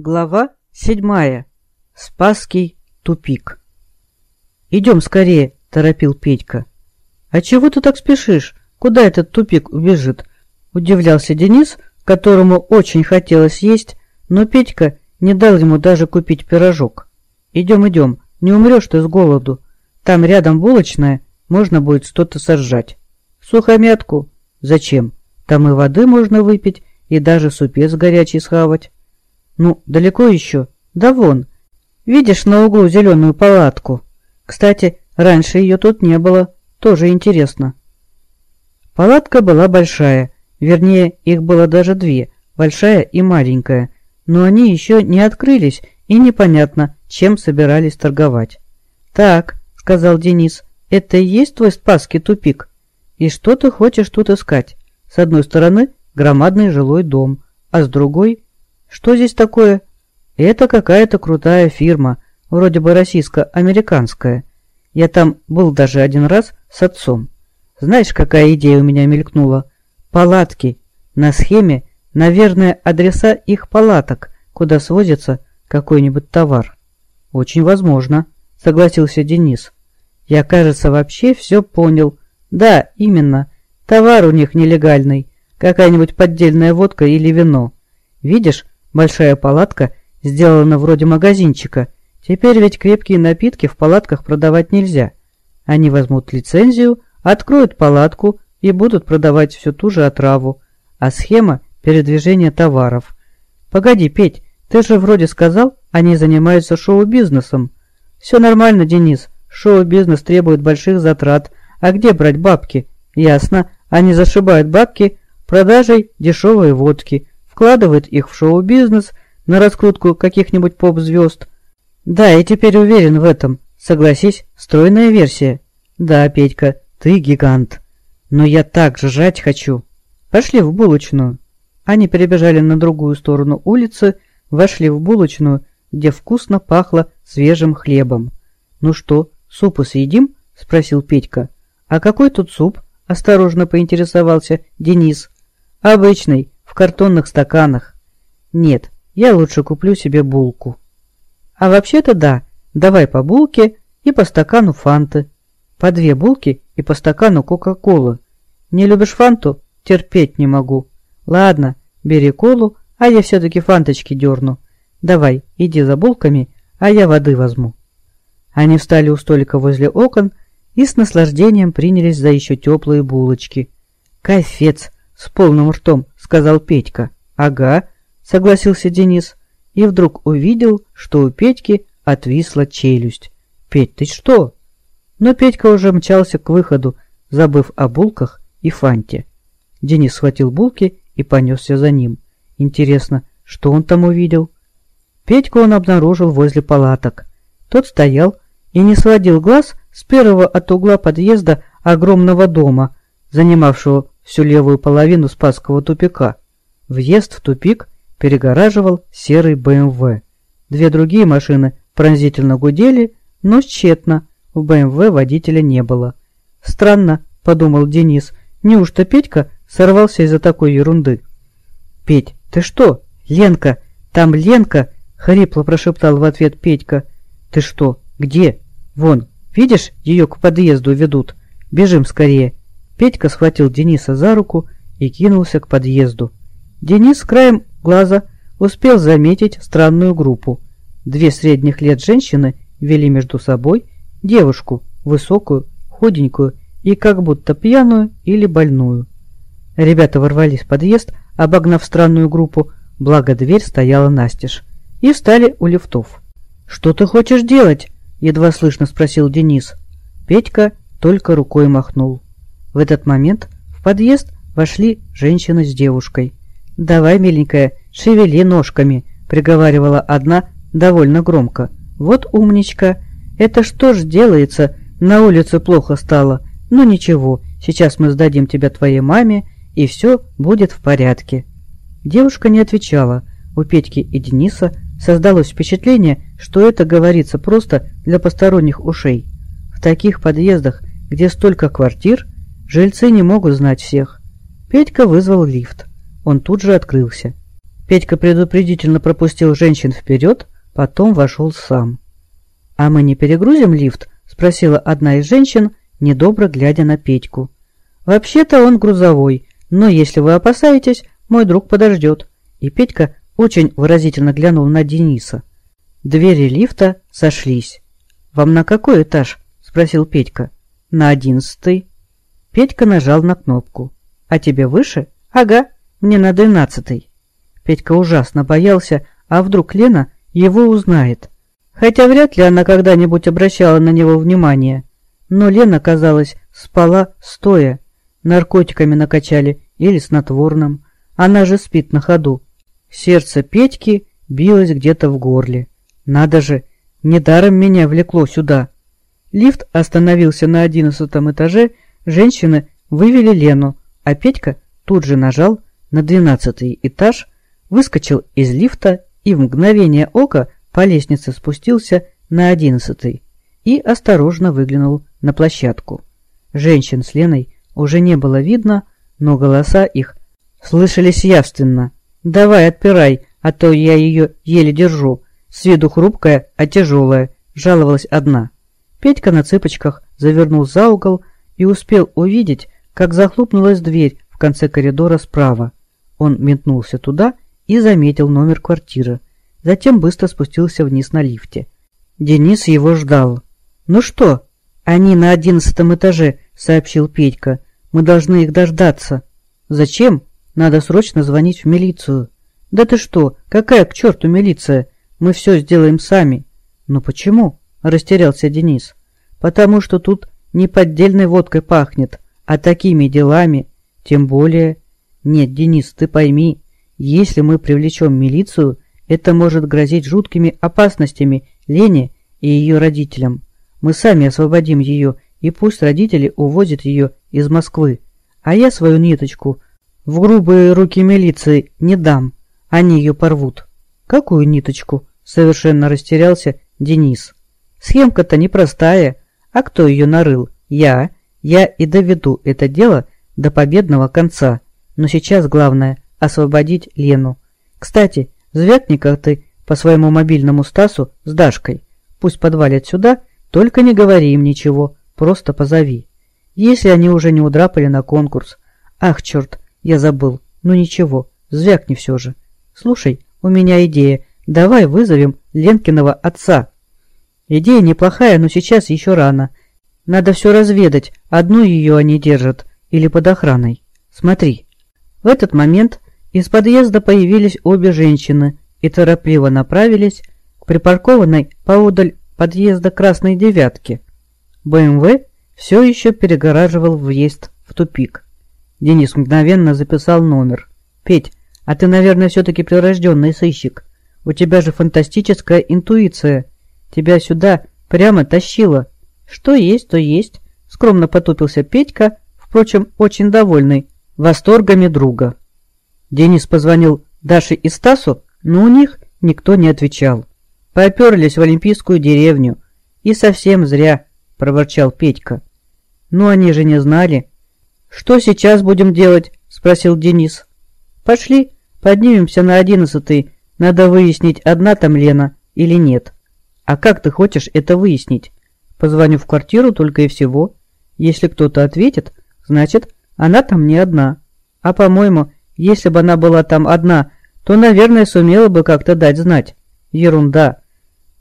Глава седьмая. Спасский тупик. «Идем скорее», — торопил Петька. «А чего ты так спешишь? Куда этот тупик убежит?» — удивлялся Денис, которому очень хотелось есть, но Петька не дал ему даже купить пирожок. «Идем, идем, не умрешь ты с голоду. Там рядом булочная, можно будет что-то сожрать. Сухомятку? Зачем? Там и воды можно выпить, и даже супец горячий схавать». «Ну, далеко еще?» «Да вон. Видишь на углу зеленую палатку? Кстати, раньше ее тут не было. Тоже интересно». Палатка была большая, вернее, их было даже две, большая и маленькая, но они еще не открылись, и непонятно, чем собирались торговать. «Так», — сказал Денис, — «это и есть твой Спасский тупик? И что ты хочешь тут искать? С одной стороны громадный жилой дом, а с другой что здесь такое? Это какая-то крутая фирма, вроде бы российско-американская. Я там был даже один раз с отцом. Знаешь, какая идея у меня мелькнула? Палатки. На схеме, наверное, адреса их палаток, куда свозится какой-нибудь товар. Очень возможно, согласился Денис. Я, кажется, вообще все понял. Да, именно. Товар у них нелегальный. Какая-нибудь поддельная водка или вино. Видишь, Большая палатка сделана вроде магазинчика. Теперь ведь крепкие напитки в палатках продавать нельзя. Они возьмут лицензию, откроют палатку и будут продавать всю ту же отраву. А схема передвижения товаров. Погоди, Петь, ты же вроде сказал, они занимаются шоу-бизнесом. Все нормально, Денис. Шоу-бизнес требует больших затрат. А где брать бабки? Ясно, они зашибают бабки продажей дешевой водки вкладывает их в шоу-бизнес, на раскрутку каких-нибудь поп-звезд. Да, я теперь уверен в этом. Согласись, стройная версия. Да, Петька, ты гигант. Но я так же жать хочу. Пошли в булочную. Они перебежали на другую сторону улицы, вошли в булочную, где вкусно пахло свежим хлебом. «Ну что, супу съедим?» – спросил Петька. «А какой тут суп?» – осторожно поинтересовался Денис. «Обычный, картонных стаканах. Нет, я лучше куплю себе булку. А вообще-то да, давай по булке и по стакану фанты. По две булки и по стакану кока-колы. Не любишь фанту? Терпеть не могу. Ладно, бери колу, а я все-таки фанточки дерну. Давай, иди за булками, а я воды возьму. Они встали у столика возле окон и с наслаждением принялись за еще теплые булочки. Кайфец! С полным ртом сказал Петька. «Ага», — согласился Денис, и вдруг увидел, что у Петьки отвисла челюсть. «Петь, ты что?» Но Петька уже мчался к выходу, забыв о булках и фанте. Денис схватил булки и понесся за ним. Интересно, что он там увидел? Петьку он обнаружил возле палаток. Тот стоял и не сводил глаз с первого от угла подъезда огромного дома, занимавшего всю левую половину Спасского тупика. Въезд в тупик перегораживал серый БМВ. Две другие машины пронзительно гудели, но тщетно, в БМВ водителя не было. «Странно», — подумал Денис, — «неужто Петька сорвался из-за такой ерунды?» «Петь, ты что? Ленка! Там Ленка!» — хрипло прошептал в ответ Петька. «Ты что? Где? Вон, видишь, ее к подъезду ведут. Бежим скорее. Петька схватил Дениса за руку и кинулся к подъезду. Денис краем глаза успел заметить странную группу. Две средних лет женщины вели между собой девушку, высокую, худенькую и как будто пьяную или больную. Ребята ворвались в подъезд, обогнав странную группу, благо дверь стояла настежь, и встали у лифтов. «Что ты хочешь делать?» — едва слышно спросил Денис. Петька только рукой махнул. В этот момент в подъезд вошли женщина с девушкой. «Давай, миленькая, шевели ножками», — приговаривала одна довольно громко. «Вот умничка! Это что ж делается? На улице плохо стало. Ну ничего, сейчас мы сдадим тебя твоей маме, и все будет в порядке». Девушка не отвечала. У Петьки и Дениса создалось впечатление, что это говорится просто для посторонних ушей. В таких подъездах, где столько квартир, Жильцы не могут знать всех. Петька вызвал лифт. Он тут же открылся. Петька предупредительно пропустил женщин вперед, потом вошел сам. «А мы не перегрузим лифт?» – спросила одна из женщин, недобро глядя на Петьку. «Вообще-то он грузовой, но если вы опасаетесь, мой друг подождет». И Петька очень выразительно глянул на Дениса. Двери лифта сошлись. «Вам на какой этаж?» – спросил Петька. «На одиннадцатый». Петька нажал на кнопку. «А тебе выше?» «Ага, мне на двенадцатый». Петька ужасно боялся, а вдруг Лена его узнает. Хотя вряд ли она когда-нибудь обращала на него внимание. Но Лена, казалось, спала стоя. Наркотиками накачали или снотворным. Она же спит на ходу. Сердце Петьки билось где-то в горле. Надо же, недаром меня влекло сюда. Лифт остановился на одиннадцатом этаже, женщины вывели Лену, а Петька тут же нажал на двенадцатый этаж, выскочил из лифта и в мгновение ока по лестнице спустился на одиннадцатый и осторожно выглянул на площадку. Женщин с Леной уже не было видно, но голоса их слышались явственно. «Давай, отпирай, а то я ее еле держу. С виду хрупкая, а тяжелая», — жаловалась одна. Петька на цыпочках завернул за угол и успел увидеть, как захлопнулась дверь в конце коридора справа. Он метнулся туда и заметил номер квартиры. Затем быстро спустился вниз на лифте. Денис его ждал. «Ну что?» «Они на одиннадцатом этаже», — сообщил Петька. «Мы должны их дождаться». «Зачем? Надо срочно звонить в милицию». «Да ты что? Какая к черту милиция? Мы все сделаем сами». «Ну почему?» — растерялся Денис. «Потому что тут не поддельной водкой пахнет, а такими делами. Тем более...» «Нет, Денис, ты пойми, если мы привлечем милицию, это может грозить жуткими опасностями Лене и ее родителям. Мы сами освободим ее, и пусть родители увозят ее из Москвы. А я свою ниточку в грубые руки милиции не дам, они ее порвут. Какую ниточку? Совершенно растерялся Денис. Схемка-то непростая. А кто ее нарыл? Я. Я и доведу это дело до победного конца. Но сейчас главное – освободить Лену. Кстати, звякни-ка ты по своему мобильному Стасу с Дашкой. Пусть подвалят сюда только не говори им ничего, просто позови. Если они уже не удрапали на конкурс. Ах, черт, я забыл. Ну ничего, звякни все же. Слушай, у меня идея. Давай вызовем Ленкиного отца. Идея неплохая, но сейчас еще рано. Надо все разведать, одну ее они держат или под охраной. Смотри. В этот момент из подъезда появились обе женщины и торопливо направились к припаркованной поодаль подъезда Красной Девятки. БМВ все еще перегораживал въезд в тупик. Денис мгновенно записал номер. «Петь, а ты, наверное, все-таки прирожденный сыщик. У тебя же фантастическая интуиция. Тебя сюда прямо тащило. Что есть, то есть», — скромно потупился Петька, впрочем, очень довольный, восторгами друга. Денис позвонил Даше и Стасу, но у них никто не отвечал. Поперлись в Олимпийскую деревню. И совсем зря, проворчал Петька. Ну они же не знали. Что сейчас будем делать? Спросил Денис. Пошли, поднимемся на одиннадцатый. Надо выяснить, одна там Лена или нет. А как ты хочешь это выяснить? Позвоню в квартиру только и всего. Если кто-то ответит, значит, она там не одна. А по-моему, если бы она была там одна, то, наверное, сумела бы как-то дать знать. Ерунда.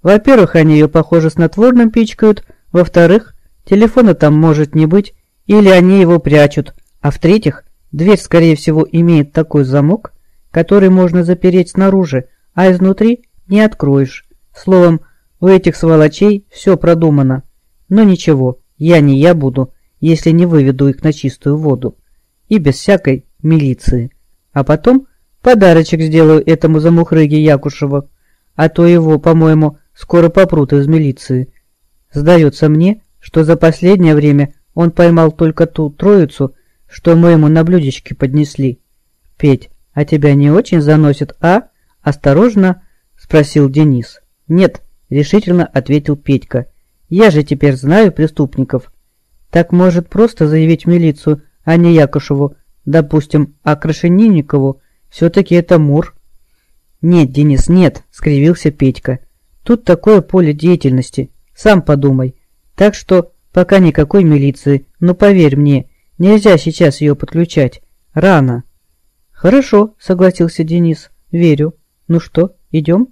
Во-первых, они ее, похоже, снотворным пичкают, во-вторых, телефона там может не быть, или они его прячут, а в-третьих, дверь, скорее всего, имеет такой замок, который можно запереть снаружи, а изнутри не откроешь. Словом, у этих сволочей все продумано. Но ничего, я не я буду, если не выведу их на чистую воду. И без всякой милиции. А потом подарочек сделаю этому замухрыге Якушеву, а то его, по-моему, скоро попрут из милиции. Сдается мне, что за последнее время он поймал только ту троицу, что мы ему на блюдечке поднесли. Петь, а тебя не очень заносит, а? Осторожно, спросил Денис. Нет, решительно ответил Петька. Я же теперь знаю преступников. Так может просто заявить в милицию, а не Якушеву, допустим, а Крашенинникову, все-таки это Мур. «Нет, Денис, нет», — скривился Петька. «Тут такое поле деятельности, сам подумай. Так что пока никакой милиции, но поверь мне, нельзя сейчас ее подключать. Рано». «Хорошо», — согласился Денис, — «верю. Ну что, идем?»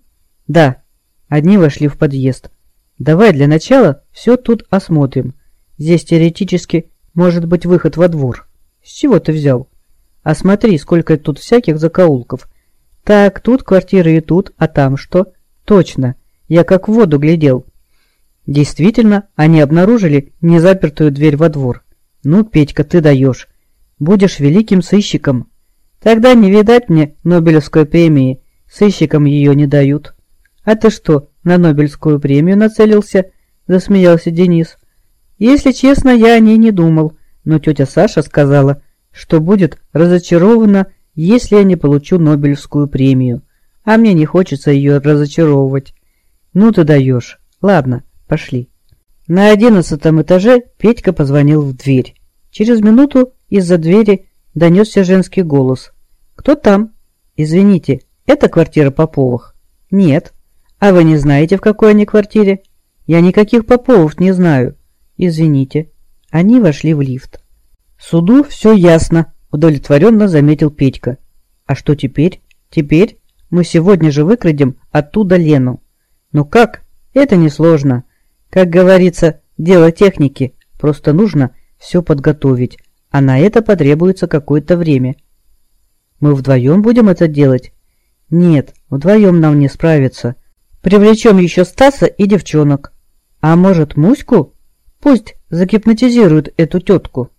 «Да». Одни вошли в подъезд. «Давай для начала все тут осмотрим. Здесь теоретически может быть выход во двор. С чего ты взял? А смотри, сколько тут всяких закоулков. Так, тут квартиры и тут, а там что? Точно, я как в воду глядел. Действительно, они обнаружили незапертую дверь во двор. Ну, Петька, ты даешь. Будешь великим сыщиком. Тогда не видать мне Нобелевской премии. Сыщикам ее не дают. А ты что, на Нобелевскую премию нацелился? Засмеялся Денис. Если честно, я о ней не думал, но тетя Саша сказала, что будет разочарована, если я не получу Нобелевскую премию, а мне не хочется ее разочаровывать. Ну ты даешь. Ладно, пошли. На одиннадцатом этаже Петька позвонил в дверь. Через минуту из-за двери донесся женский голос. «Кто там?» «Извините, это квартира Поповых?» «Нет». «А вы не знаете, в какой они квартире?» «Я никаких Поповых не знаю». «Извините». Они вошли в лифт. «Суду все ясно», – удовлетворенно заметил Петька. «А что теперь? Теперь мы сегодня же выкрадем оттуда Лену». «Ну как? Это несложно. Как говорится, дело техники. Просто нужно все подготовить, а на это потребуется какое-то время». «Мы вдвоем будем это делать?» «Нет, вдвоем нам не справиться. Привлечем еще Стаса и девчонок. А может, Муську?» Пусть загипнотизируют эту тетку.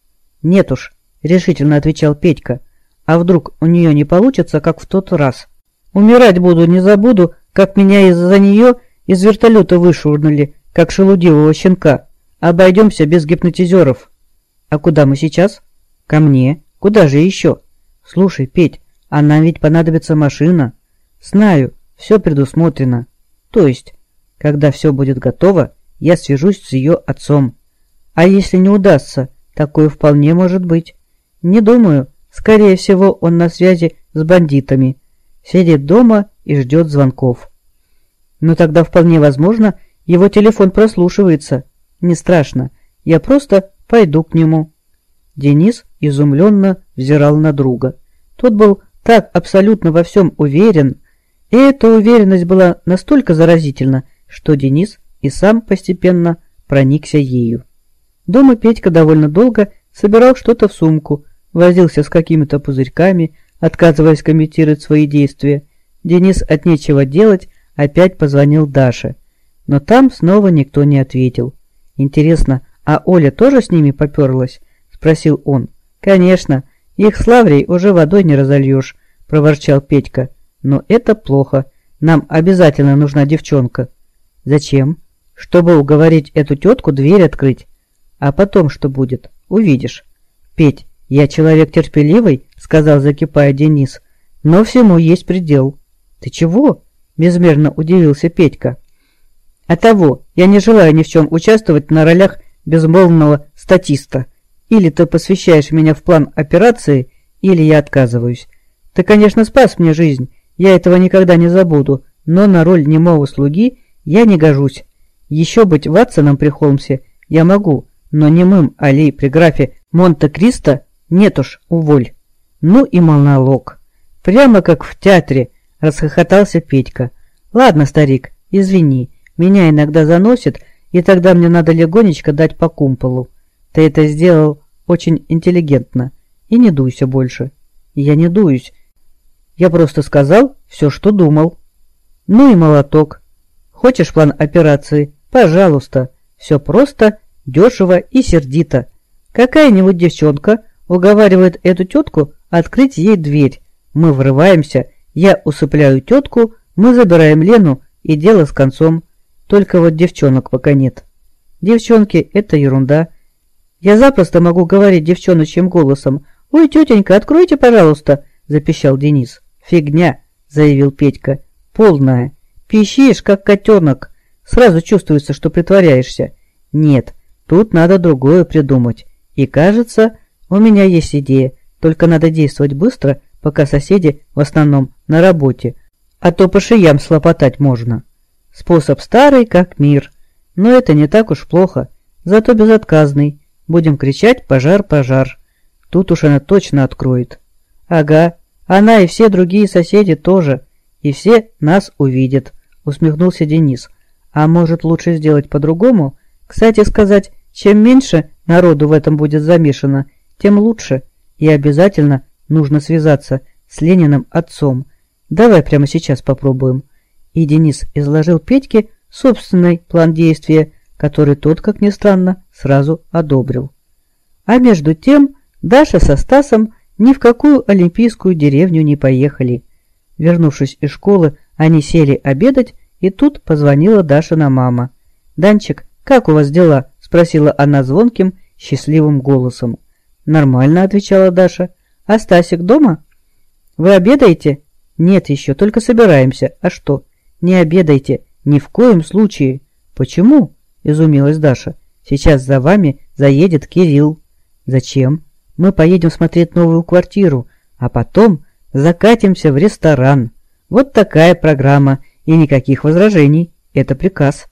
Нет уж, решительно отвечал Петька. А вдруг у нее не получится, как в тот раз? Умирать буду, не забуду, как меня из-за нее из вертолета вышвырнули, как шелудивого щенка. Обойдемся без гипнотизеров. А куда мы сейчас? Ко мне. Куда же еще? Слушай, Петь, а нам ведь понадобится машина. Знаю, все предусмотрено. То есть, когда все будет готово, я свяжусь с ее отцом. А если не удастся, такое вполне может быть. Не думаю, скорее всего он на связи с бандитами. Сидит дома и ждет звонков. Но тогда вполне возможно, его телефон прослушивается. Не страшно, я просто пойду к нему. Денис изумленно взирал на друга. Тот был так абсолютно во всем уверен, и эта уверенность была настолько заразительна, что Денис и сам постепенно проникся ею. Дома Петька довольно долго собирал что-то в сумку, возился с какими-то пузырьками, отказываясь комментировать свои действия. Денис от нечего делать опять позвонил Даше, но там снова никто не ответил. «Интересно, а Оля тоже с ними поперлась?» – спросил он. «Конечно, их с Лаврей уже водой не разольешь», – проворчал Петька. «Но это плохо. Нам обязательно нужна девчонка». «Зачем?» чтобы уговорить эту тетку дверь открыть. А потом что будет, увидишь. Петь, я человек терпеливый, сказал закипая Денис, но всему есть предел. Ты чего? Безмерно удивился Петька. А того, я не желаю ни в чем участвовать на ролях безмолвного статиста. Или ты посвящаешь меня в план операции, или я отказываюсь. Ты, конечно, спас мне жизнь, я этого никогда не забуду, но на роль немого слуги я не гожусь. Еще быть Ватсоном при Холмсе я могу, но немым Али при графе Монте-Кристо нет уж, уволь. Ну и монолог. Прямо как в театре, расхохотался Петька. Ладно, старик, извини, меня иногда заносит, и тогда мне надо легонечко дать по кумполу. Ты это сделал очень интеллигентно. И не дуйся больше. Я не дуюсь. Я просто сказал все, что думал. Ну и молоток. Хочешь план операции? Пожалуйста, все просто, дешево и сердито. Какая-нибудь девчонка уговаривает эту тетку открыть ей дверь. Мы врываемся, я усыпляю тетку, мы забираем Лену и дело с концом. Только вот девчонок пока нет. Девчонки – это ерунда. Я запросто могу говорить девчоночьим голосом. «Ой, тетенька, откройте, пожалуйста!» – запищал Денис. «Фигня!» – заявил Петька. «Полная. Пищишь, как котенок. Сразу чувствуется, что притворяешься. Нет, тут надо другое придумать. И кажется, у меня есть идея, только надо действовать быстро, пока соседи в основном на работе. а то по шиям слопотать можно. Способ старый, как мир. Но это не так уж плохо, зато безотказный. Будем кричать «пожар, пожар». Тут уж она точно откроет. Ага, она и все другие соседи тоже. И все нас увидят, усмехнулся Денис. А может лучше сделать по-другому? Кстати сказать, чем меньше народу в этом будет замешано, тем лучше. И обязательно нужно связаться с Лениным отцом. Давай прямо сейчас попробуем. И Денис изложил Петьке собственный план действия, который тот, как ни странно, сразу одобрил. А между тем Даша со Стасом ни в какую олимпийскую деревню не поехали. Вернувшись из школы, они сели обедать, и тут позвонила Дашина мама. «Данчик, как у вас дела?» – спросила она звонким, счастливым голосом. «Нормально», – отвечала Даша. «А Стасик дома?» «Вы обедаете?» «Нет еще, только собираемся. А что?» «Не обедайте. Ни в коем случае». «Почему?» – изумилась Даша. «Сейчас за вами заедет Кирилл». «Зачем?» «Мы поедем смотреть новую квартиру, а потом закатимся в ресторан. Вот такая программа, и никаких возражений. Это приказ».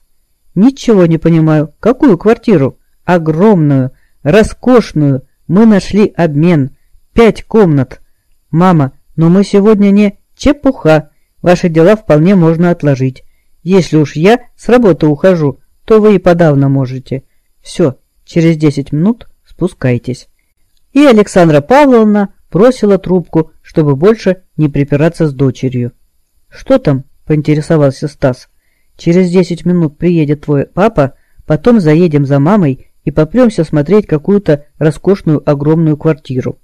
«Ничего не понимаю. Какую квартиру?» «Огромную, роскошную. Мы нашли обмен. Пять комнат. Мама, но мы сегодня не...» «Чепуха. Ваши дела вполне можно отложить. Если уж я с работы ухожу, то вы и подавно можете. Все, через десять минут спускайтесь». И Александра Павловна бросила трубку, чтобы больше не припираться с дочерью. «Что там?» – поинтересовался Стас. «Через десять минут приедет твой папа, потом заедем за мамой и попремся смотреть какую-то роскошную огромную квартиру».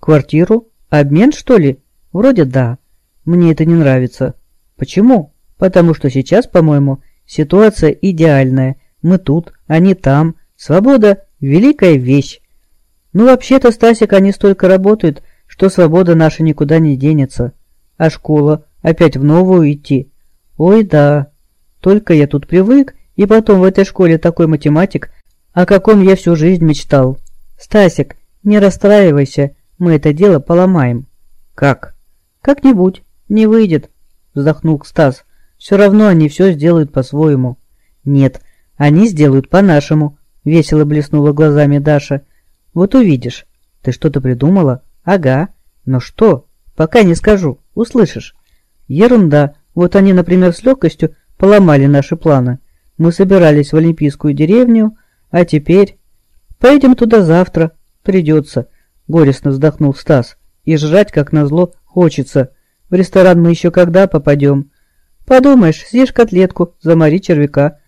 «Квартиру? Обмен, что ли?» «Вроде да. Мне это не нравится». «Почему?» «Потому что сейчас, по-моему, ситуация идеальная. Мы тут, они там. Свобода – великая вещь. Ну, вообще-то, Стасик, они столько работают, что свобода наша никуда не денется. А школа? Опять в новую идти? Ой, да. Только я тут привык, и потом в этой школе такой математик, о каком я всю жизнь мечтал. Стасик, не расстраивайся, мы это дело поломаем. Как? Как-нибудь. Не выйдет, вздохнул Стас. Все равно они все сделают по-своему. Нет, они сделают по-нашему, весело блеснула глазами Даша. Вот увидишь. Ты что-то придумала? Ага. Но что? Пока не скажу. Услышишь. Ерунда. Вот они, например, с легкостью поломали наши планы. Мы собирались в Олимпийскую деревню, а теперь... Поедем туда завтра. Придется. Горестно вздохнул Стас. И жрать, как назло, хочется. В ресторан мы еще когда попадем? Подумаешь, съешь котлетку, замори червяка.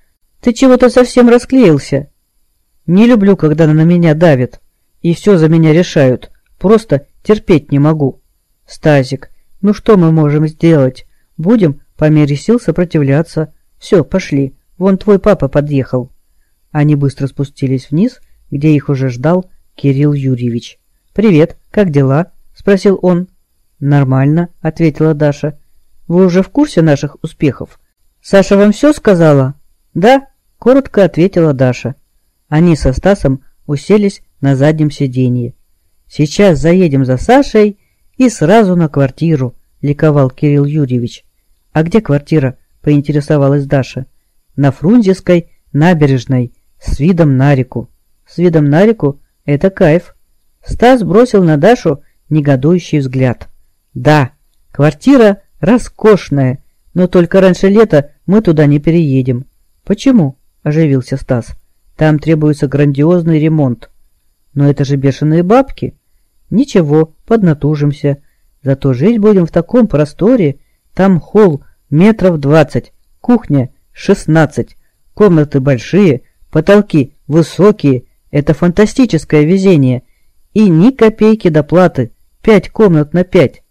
Ты чего-то совсем расклеился. Не люблю, когда на меня давит и все за меня решают. Просто терпеть не могу. Стазик, ну что мы можем сделать? Будем по мере сил сопротивляться. Все, пошли. Вон твой папа подъехал. Они быстро спустились вниз, где их уже ждал Кирилл Юрьевич. «Привет, как дела?» – спросил он. «Нормально», – ответила Даша. «Вы уже в курсе наших успехов?» «Саша вам все сказала?» «Да», – коротко ответила Даша. Они со Стасом уселись на заднем сиденье. «Сейчас заедем за Сашей и сразу на квартиру», — ликовал Кирилл Юрьевич. «А где квартира?» — поинтересовалась Даша. «На Фрунзенской набережной, с видом на реку». «С видом на реку? Это кайф». Стас бросил на Дашу негодующий взгляд. «Да, квартира роскошная, но только раньше лета мы туда не переедем». «Почему?» – оживился Стас. «Там требуется грандиозный ремонт. Но это же бешеные бабки. Ничего, поднатужимся. Зато жить будем в таком просторе. Там холл метров двадцать, кухня шестнадцать, комнаты большие, потолки высокие. Это фантастическое везение. И ни копейки доплаты. Пять комнат на пять.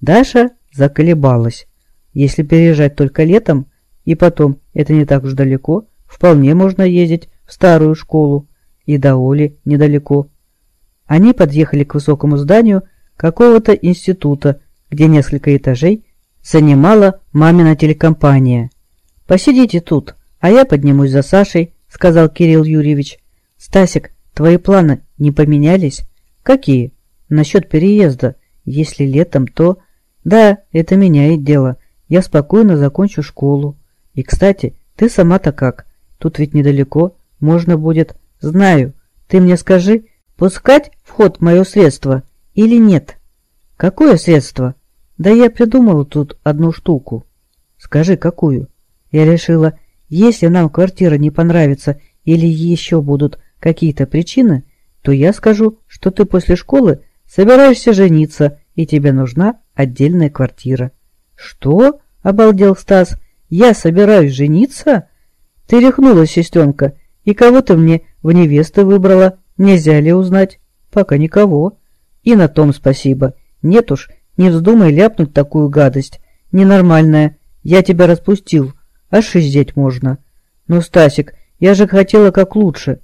Даша заколебалась. Если переезжать только летом, и потом, это не так уж далеко, вполне можно ездить в старую школу и до Оли недалеко. Они подъехали к высокому зданию какого-то института, где несколько этажей занимала мамина телекомпания. «Посидите тут, а я поднимусь за Сашей», — сказал Кирилл Юрьевич. «Стасик, твои планы не поменялись?» «Какие?» «Насчет переезда. Если летом, то...» «Да, это меняет дело. я спокойно закончу школу. И, кстати, ты сама-то как? Тут ведь недалеко, можно будет... Знаю, ты мне скажи, пускать в ход мое средство или нет? Какое средство? Да я придумала тут одну штуку. Скажи, какую? Я решила, если нам квартира не понравится или еще будут какие-то причины, то я скажу, что ты после школы собираешься жениться, и тебе нужна отдельная квартира. Что? — обалдел Стас. Я собираюсь жениться? Ты рехнулась, сестренка, и кого ты мне в невесты выбрала? Нельзя ли узнать? Пока никого. И на том спасибо. Нет уж, не вздумай ляпнуть такую гадость. Ненормальная. Я тебя распустил. Аж шиздеть можно. Ну, Стасик, я же хотела как лучше.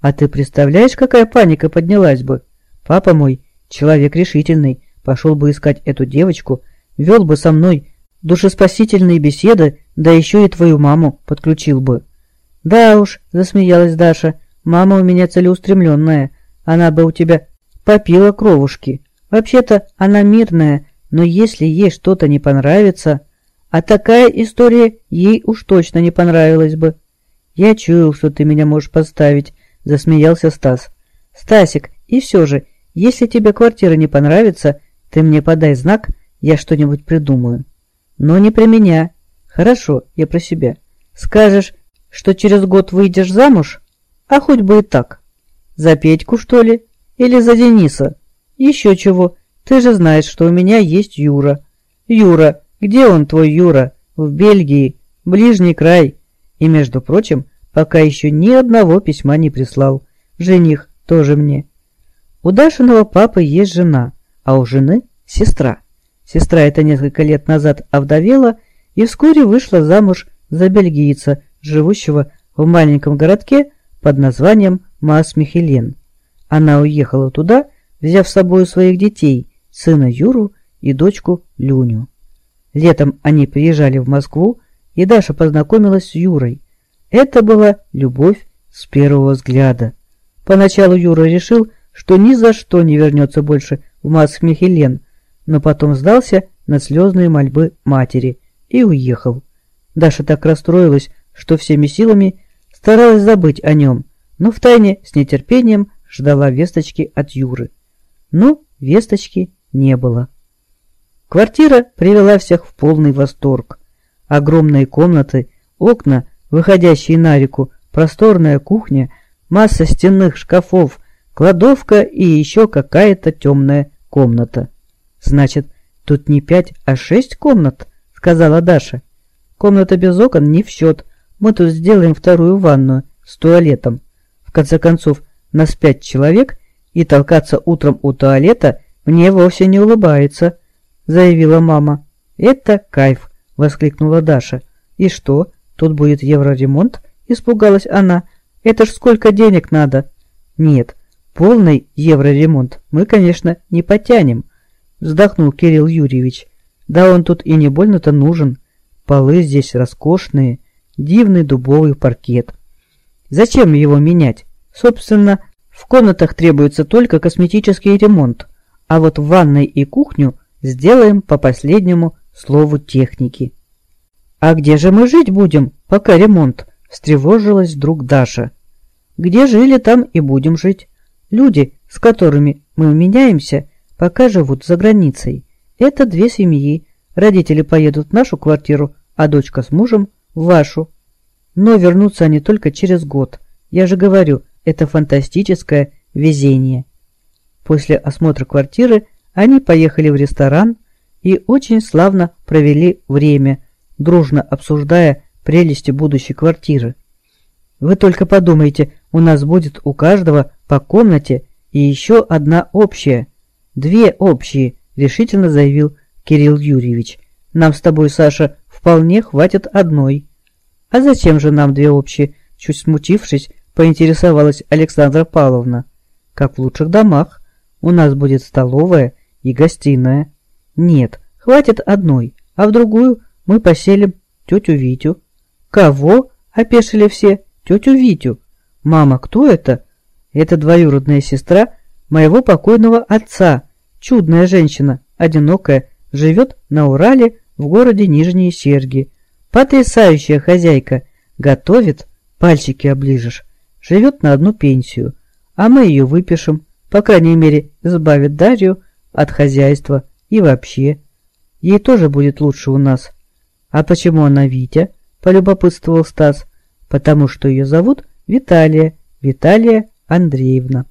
А ты представляешь, какая паника поднялась бы? Папа мой, человек решительный, пошел бы искать эту девочку, вел бы со мной душеспасительные беседы, да еще и твою маму подключил бы. Да уж, засмеялась Даша, мама у меня целеустремленная, она бы у тебя попила кровушки. Вообще-то она мирная, но если ей что-то не понравится... А такая история ей уж точно не понравилась бы. Я чуял, что ты меня можешь подставить, — засмеялся Стас. «Стасик, и все же, если тебе квартира не понравится, ты мне подай знак, я что-нибудь придумаю. Но не про меня. Хорошо, я про себя. Скажешь, что через год выйдешь замуж? А хоть бы и так. За Петьку, что ли? Или за Дениса? Еще чего. Ты же знаешь, что у меня есть Юра. Юра, где он, твой Юра? В Бельгии. Ближний край. И, между прочим, пока еще ни одного письма не прислал. Жених тоже мне. У Дашиного папы есть жена, а у жены сестра. Сестра эта несколько лет назад овдовела и вскоре вышла замуж за бельгийца, живущего в маленьком городке под названием Маас-Михелен. Она уехала туда, взяв с собой своих детей, сына Юру и дочку Люню. Летом они приезжали в Москву, и Даша познакомилась с Юрой, это была любовь с первого взгляда. Поначалу Юра решил, что ни за что не вернется больше в Маск-Михелен, но потом сдался на слезные мольбы матери и уехал. Даша так расстроилась, что всеми силами старалась забыть о нем, но втайне с нетерпением ждала весточки от Юры. Но весточки не было. Квартира привела всех в полный восторг. Огромные комнаты, окна выходящие на реку, просторная кухня, масса стенных шкафов, кладовка и еще какая-то темная комната. «Значит, тут не пять, а шесть комнат?» — сказала Даша. «Комната без окон не в счет. Мы тут сделаем вторую ванную с туалетом. В конце концов, нас пять человек, и толкаться утром у туалета мне вовсе не улыбается», — заявила мама. «Это кайф!» — воскликнула Даша. «И что, Тут будет евроремонт, испугалась она. Это ж сколько денег надо? Нет, полный евроремонт мы, конечно, не потянем, вздохнул Кирилл Юрьевич. Да он тут и не больно-то нужен. Полы здесь роскошные, дивный дубовый паркет. Зачем его менять? Собственно, в комнатах требуется только косметический ремонт, а вот в ванной и кухню сделаем по последнему слову техники. «А где же мы жить будем, пока ремонт?» – встревожилась вдруг Даша. «Где жили, там и будем жить. Люди, с которыми мы меняемся, пока живут за границей. Это две семьи. Родители поедут в нашу квартиру, а дочка с мужем – вашу. Но вернутся они только через год. Я же говорю, это фантастическое везение». После осмотра квартиры они поехали в ресторан и очень славно провели время – дружно обсуждая прелести будущей квартиры. Вы только подумайте, у нас будет у каждого по комнате и еще одна общая. Две общие, решительно заявил Кирилл Юрьевич. Нам с тобой, Саша, вполне хватит одной. А зачем же нам две общие? Чуть смутившись, поинтересовалась Александра Павловна. Как в лучших домах. У нас будет столовая и гостиная. Нет, хватит одной, а в другую мы поселим тетю Витю. Кого? Опешили все. Тетю Витю. Мама, кто это? Это двоюродная сестра моего покойного отца. Чудная женщина, одинокая, живет на Урале в городе Нижние Серги. Потрясающая хозяйка. Готовит, пальчики оближешь. Живет на одну пенсию. А мы ее выпишем. По крайней мере, избавит Дарью от хозяйства и вообще. Ей тоже будет лучше у нас. А почему она Витя? Полюбопытствовал Стас. Потому что ее зовут Виталия, Виталия Андреевна.